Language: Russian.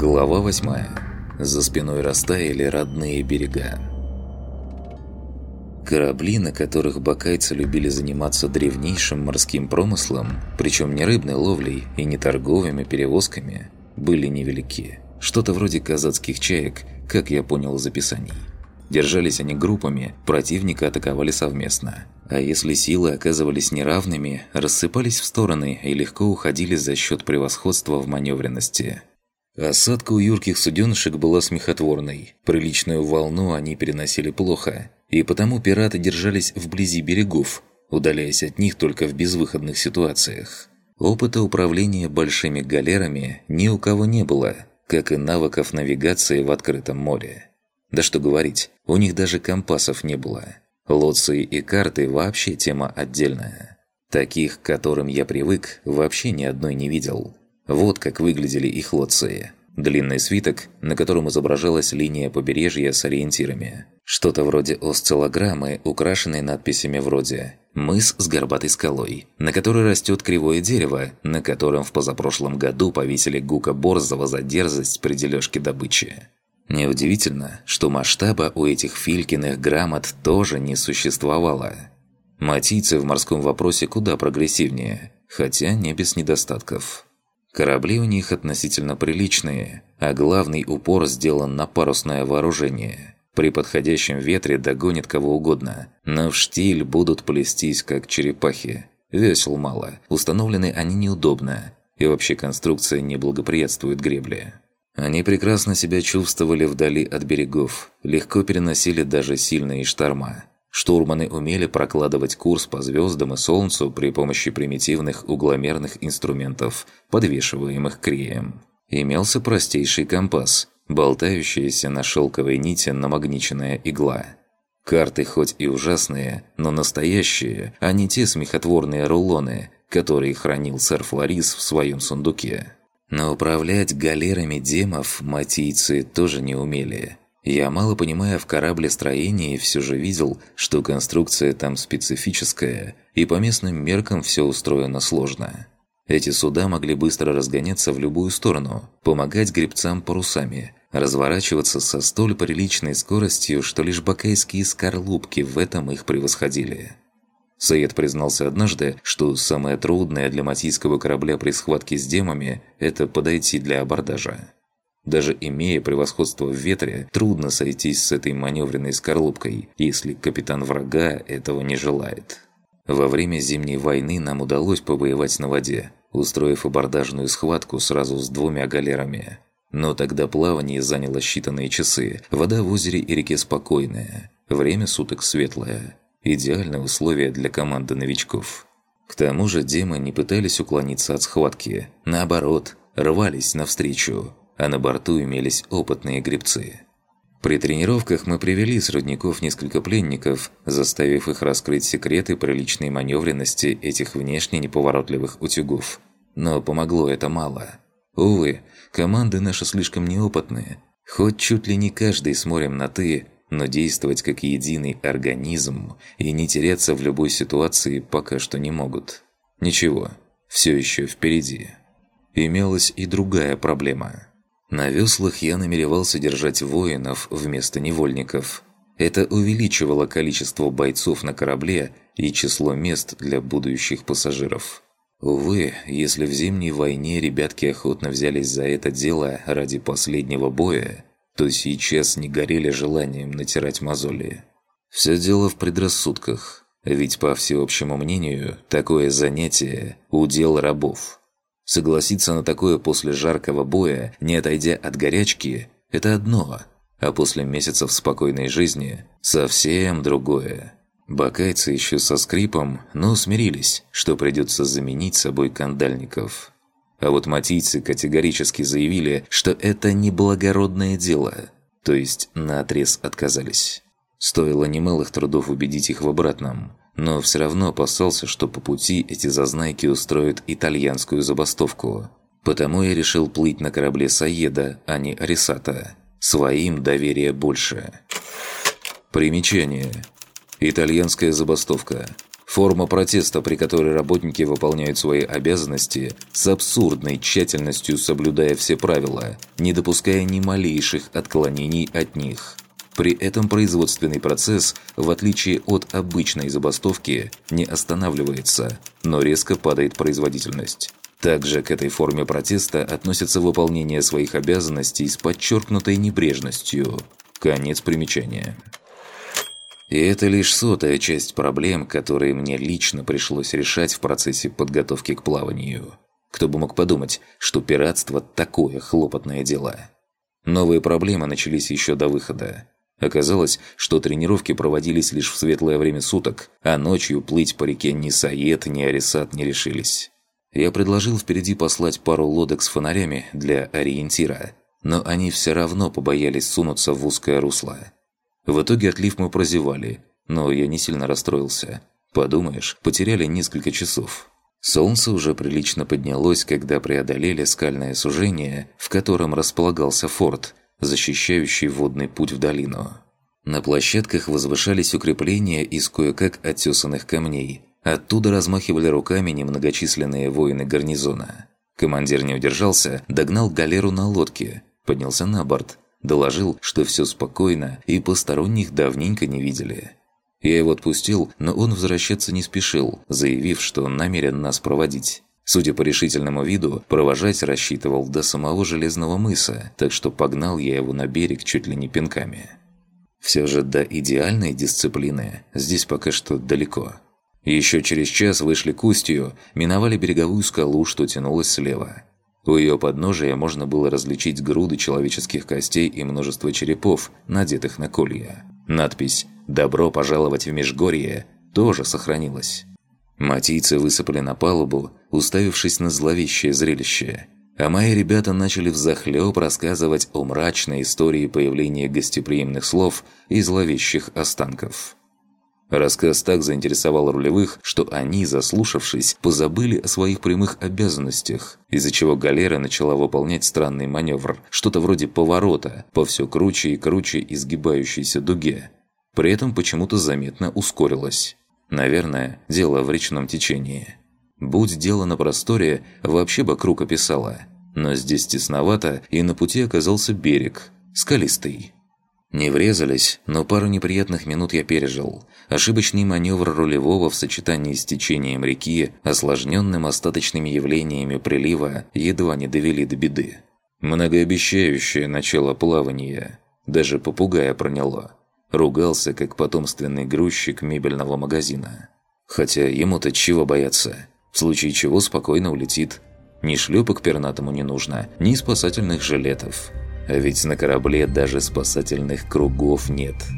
Глава 8. За спиной растаяли родные берега. Корабли, на которых бакайцы любили заниматься древнейшим морским промыслом, причем не рыбной ловлей и не торговыми перевозками, были невелики. Что-то вроде казацких чаек, как я понял из описаний. Держались они группами, противника атаковали совместно. А если силы оказывались неравными, рассыпались в стороны и легко уходили за счет превосходства в маневренности. Осадка у юрких суденышек была смехотворной. Приличную волну они переносили плохо, и потому пираты держались вблизи берегов, удаляясь от них только в безвыходных ситуациях. Опыта управления большими галерами ни у кого не было, как и навыков навигации в открытом море. Да что говорить, у них даже компасов не было. Лоции и карты вообще тема отдельная. Таких, к которым я привык, вообще ни одной не видел. Вот как выглядели их лоции. Длинный свиток, на котором изображалась линия побережья с ориентирами. Что-то вроде осциллограммы, украшенной надписями вроде «Мыс с горбатой скалой», на которой растет кривое дерево, на котором в позапрошлом году повесили Гука Борзова за дерзость при дележке добычи. Неудивительно, что масштаба у этих Филькиных грамот тоже не существовало. Матийцы в морском вопросе куда прогрессивнее, хотя не без недостатков. Корабли у них относительно приличные, а главный упор сделан на парусное вооружение. При подходящем ветре догонит кого угодно, но в штиль будут плестись, как черепахи. Весел мало, установлены они неудобно, и вообще конструкция не благоприятствует гребле. Они прекрасно себя чувствовали вдали от берегов, легко переносили даже сильные шторма. Штурманы умели прокладывать курс по звездам и Солнцу при помощи примитивных угломерных инструментов, подвешиваемых креем. Имелся простейший компас, болтающаяся на шелковой нити намагниченная игла. Карты хоть и ужасные, но настоящие, а не те смехотворные рулоны, которые хранил сэр Флорис в своем сундуке. Но управлять галерами демов матийцы тоже не умели. Я, мало понимая в кораблестроении, все же видел, что конструкция там специфическая, и по местным меркам все устроено сложно. Эти суда могли быстро разгоняться в любую сторону, помогать гребцам парусами, разворачиваться со столь приличной скоростью, что лишь бакайские скорлупки в этом их превосходили. Саид признался однажды, что самое трудное для матийского корабля при схватке с демами – это подойти для абордажа. Даже имея превосходство в ветре, трудно сойтись с этой маневренной скорлупкой, если капитан врага этого не желает. Во время Зимней войны нам удалось повоевать на воде, устроив абордажную схватку сразу с двумя галерами. Но тогда плавание заняло считанные часы, вода в озере и реке спокойная, время суток светлое. Идеальное условие для команды новичков. К тому же демы не пытались уклониться от схватки. Наоборот, рвались навстречу, а на борту имелись опытные гребцы. При тренировках мы привели с рудников несколько пленников, заставив их раскрыть секреты приличной маневренности этих внешне неповоротливых утюгов. Но помогло это мало. Увы, команды наши слишком неопытные. Хоть чуть ли не каждый с морем на «ты», но действовать как единый организм и не теряться в любой ситуации пока что не могут. Ничего, все еще впереди. Имелась и другая проблема. На веслах я намеревался держать воинов вместо невольников. Это увеличивало количество бойцов на корабле и число мест для будущих пассажиров. Увы, если в зимней войне ребятки охотно взялись за это дело ради последнего боя, то сейчас не горели желанием натирать мозоли. Все дело в предрассудках, ведь по всеобщему мнению, такое занятие – удел рабов. Согласиться на такое после жаркого боя, не отойдя от горячки – это одно, а после месяцев спокойной жизни – совсем другое. Бакайцы еще со скрипом, но смирились, что придется заменить собой кандальников – а вот матийцы категорически заявили, что это не благородное дело, то есть наотрез отказались. Стоило немалых трудов убедить их в обратном, но все равно опасался, что по пути эти зазнайки устроят итальянскую забастовку. Потому я решил плыть на корабле Саеда, а не Арисата. Своим доверия больше. Примечание. Итальянская забастовка – Форма протеста, при которой работники выполняют свои обязанности с абсурдной тщательностью соблюдая все правила, не допуская ни малейших отклонений от них. При этом производственный процесс, в отличие от обычной забастовки, не останавливается, но резко падает производительность. Также к этой форме протеста относится выполнение своих обязанностей с подчеркнутой небрежностью. Конец примечания. И это лишь сотая часть проблем, которые мне лично пришлось решать в процессе подготовки к плаванию. Кто бы мог подумать, что пиратство – такое хлопотное дело. Новые проблемы начались еще до выхода. Оказалось, что тренировки проводились лишь в светлое время суток, а ночью плыть по реке ни Саед, ни Арисат не решились. Я предложил впереди послать пару лодок с фонарями для ориентира, но они все равно побоялись сунуться в узкое русло. В итоге отлив мы прозевали, но я не сильно расстроился. Подумаешь, потеряли несколько часов. Солнце уже прилично поднялось, когда преодолели скальное сужение, в котором располагался форт, защищающий водный путь в долину. На площадках возвышались укрепления из кое-как отесанных камней. Оттуда размахивали руками немногочисленные воины гарнизона. Командир не удержался, догнал галеру на лодке, поднялся на борт – Доложил, что все спокойно и посторонних давненько не видели. Я его отпустил, но он возвращаться не спешил, заявив, что намерен нас проводить. Судя по решительному виду, провожать рассчитывал до самого Железного мыса, так что погнал я его на берег чуть ли не пинками. Все же до идеальной дисциплины здесь пока что далеко. Еще через час вышли к устью, миновали береговую скалу, что тянулась слева. У ее подножия можно было различить груды человеческих костей и множество черепов, надетых на колья. Надпись «Добро пожаловать в Межгорье» тоже сохранилась. Матийцы высыпали на палубу, уставившись на зловещее зрелище. А мои ребята начали взахлёб рассказывать о мрачной истории появления гостеприимных слов и зловещих останков. Рассказ так заинтересовал рулевых, что они, заслушавшись, позабыли о своих прямых обязанностях, из-за чего галера начала выполнять странный маневр, что-то вроде поворота по все круче и круче изгибающейся дуге. При этом почему-то заметно ускорилась. Наверное, дело в речном течении. Будь дело на просторе, вообще бы круг описала. Но здесь тесновато, и на пути оказался берег, скалистый. Не врезались, но пару неприятных минут я пережил. Ошибочный маневр рулевого в сочетании с течением реки, осложненным остаточными явлениями прилива, едва не довели до беды. Многообещающее начало плавания. Даже попугая проняло. Ругался, как потомственный грузчик мебельного магазина. Хотя ему-то чего бояться? В случае чего спокойно улетит. Ни шлепок пернатому не нужно, ни спасательных жилетов. А ведь на корабле даже спасательных кругов нет –